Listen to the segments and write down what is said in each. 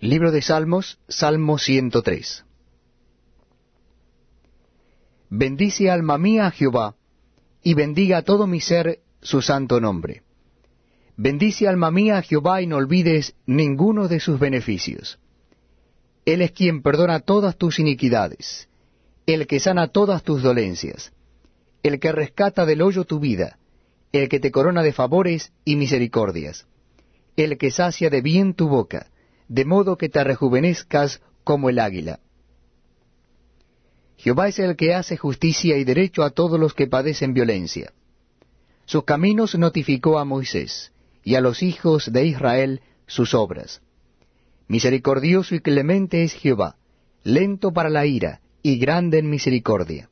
Libro de Salmos, Salmo 103. Bendice alma mía a Jehová, y bendiga todo mi ser su santo nombre. Bendice alma mía a Jehová y no olvides ninguno de sus beneficios. Él es quien perdona todas tus iniquidades, el que sana todas tus dolencias, el que rescata del hoyo tu vida, el que te corona de favores y misericordias, el que sacia de bien tu boca, de modo que te rejuvenezcas como el águila. Jehová es el que hace justicia y derecho a todos los que padecen violencia. Sus caminos notificó a Moisés, y a los hijos de Israel sus obras. Misericordioso y clemente es Jehová, lento para la ira, y grande en misericordia.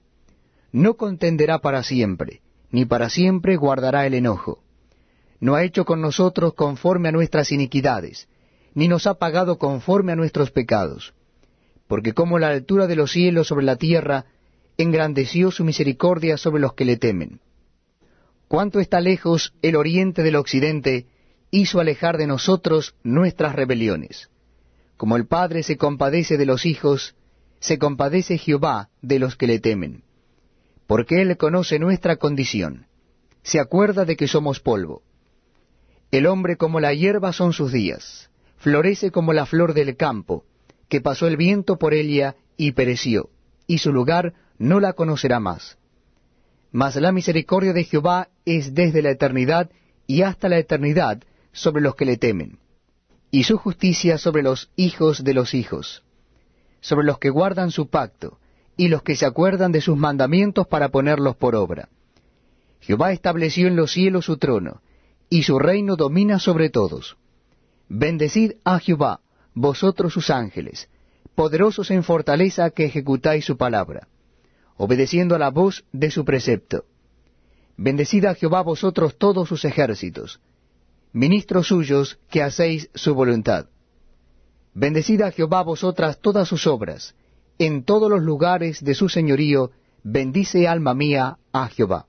No contenderá para siempre, ni para siempre guardará el enojo. No ha hecho con nosotros conforme a nuestras iniquidades, ni nos ha pagado conforme a nuestros pecados. Porque como la altura de los cielos sobre la tierra, engrandeció su misericordia sobre los que le temen. Cuánto está lejos el oriente del occidente, hizo alejar de nosotros nuestras rebeliones. Como el Padre se compadece de los hijos, se compadece Jehová de los que le temen. Porque Él conoce nuestra condición, se acuerda de que somos polvo. El hombre como la hierba son sus días, florece como la flor del campo, que pasó el viento por ella y pereció, y su lugar no la conocerá más. Mas la misericordia de Jehová es desde la eternidad y hasta la eternidad sobre los que le temen, y su justicia sobre los hijos de los hijos, sobre los que guardan su pacto, y los que se acuerdan de sus mandamientos para ponerlos por obra. Jehová estableció en los cielos su trono, y su reino domina sobre todos. Bendecid a Jehová, vosotros sus ángeles, poderosos en fortaleza que ejecutáis su palabra, obedeciendo a la voz de su precepto. Bendecid a Jehová vosotros todos sus ejércitos, ministros suyos que hacéis su voluntad. Bendecid a Jehová vosotras todas sus obras, en todos los lugares de su señorío, bendice alma mía a Jehová.